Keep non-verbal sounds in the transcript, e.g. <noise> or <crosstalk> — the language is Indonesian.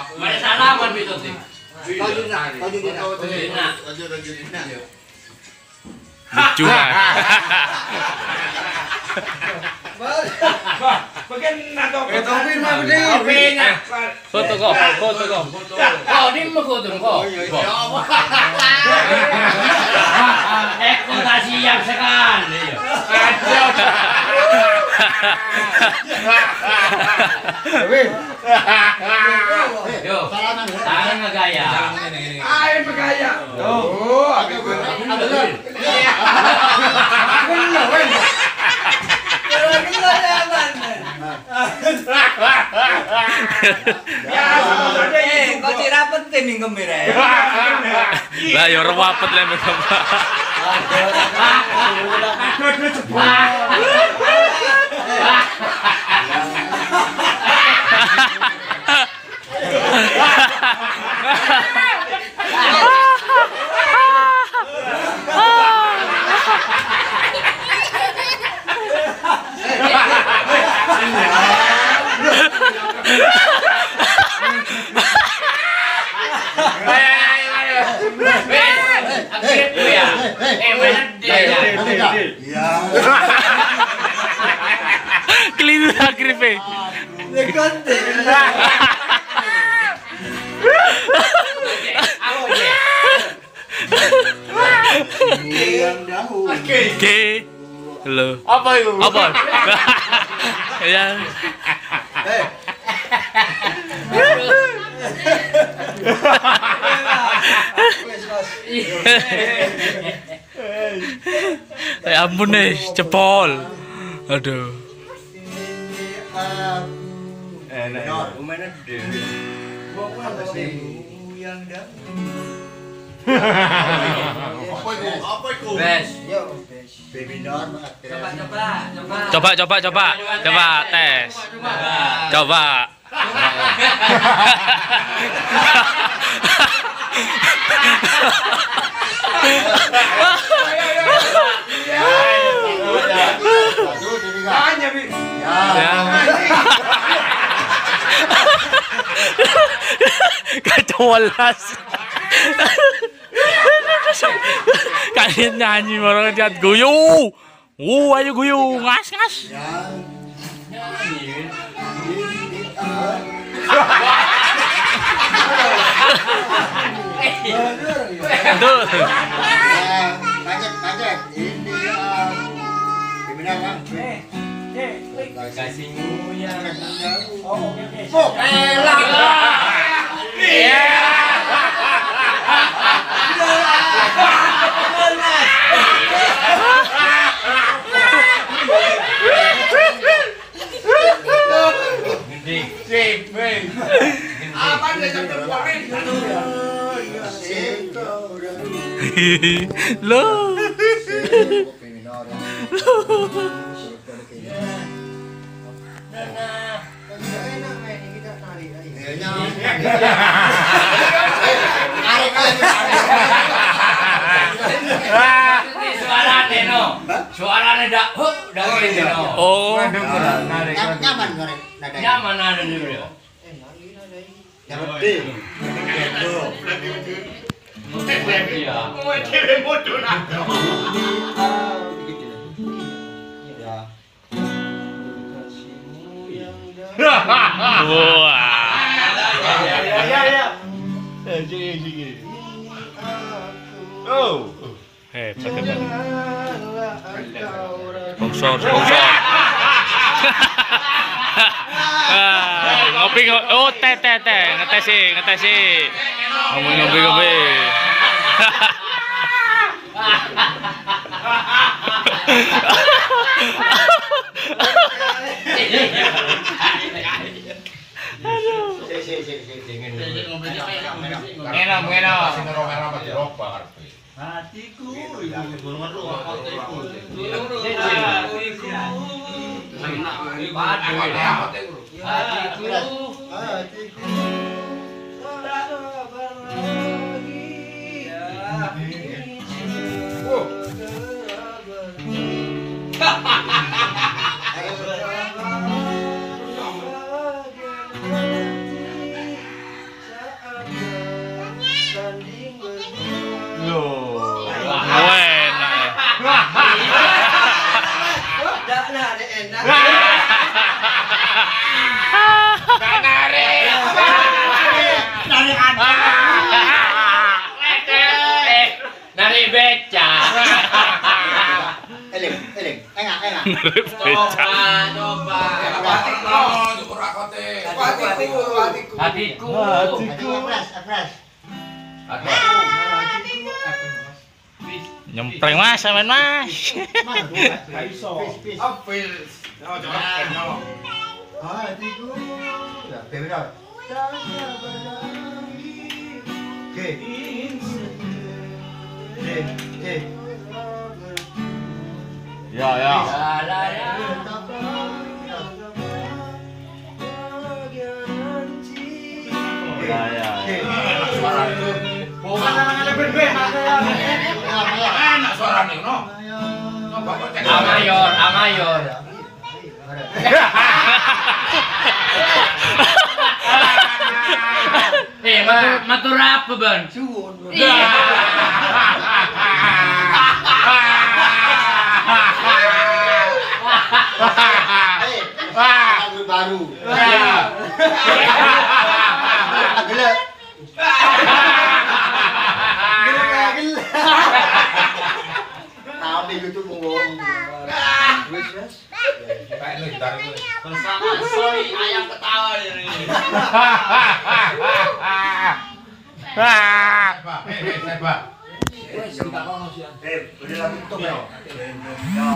Ada salaman itu. Dina. Lucu ah. Mah. Kopinya. Foto kok, foto kok. Oh, ini mau foto kok. Kasih yang sekan. Yo, tangan ngegaya. Ayo bergaya. Oh, aku Ya. Lah ya ora wapet lah mereka. Mana <laughs> dia ya? Iya. Keliru ya. Yang dahulu. Oke. Halo. Apa itu? Apa? <laughs> Ya. <laughs> Ya ampun nih, cepol. Aduh. Enak. Mana dia? Yang dahulu. Bes. Yo, baby Nor Coba coba coba. Coba coba coba. Coba tes. Coba. <laughs> Ya. Walas. Kalian nyanyi orang lihat guyu. Uh, ayo guyu, ngas ngas. Ini bang. Yang Oh, oke oke. Oh, Apa dia sampai keluarin? Loh. Baby Nor. Suara Deno. Suara dak. Huh, dari Deno. Oh. Nyaman goreng. Nyaman ada di beliau. Yang gede. Iya. Mau cewek bodoh nak. Wah. Ya ya. Oh. Eh, pakai pakai. Sponsor, sponsor. Ah, ngopi ngopi. Oh, teh teh teh. Ngetes sih, ngetes sih. Ngopi ngopi ngopi. Enak, enak. Hatiku ibu Hatiku. Hatiku hatiku hatiku tak sabar lagi ya wow Nah, enak. Narik beca. coba. Hatiku, hatiku, hatiku. Hatiku. Hatiku fresh, fresh. Nyempreng mas, sampean mas. Apel. Oh. Hatiku. Ya, Pemina. Oke. Oke, Enak suara nih, no. Amayor, amayor. Eh, matur apa, Bang? Iya. Eh, lagu baru. Gelap, Kayak lu gitar itu. Bersama Soy ayam ketawa ini. Pak, eh, eh. Eh, lagu ya.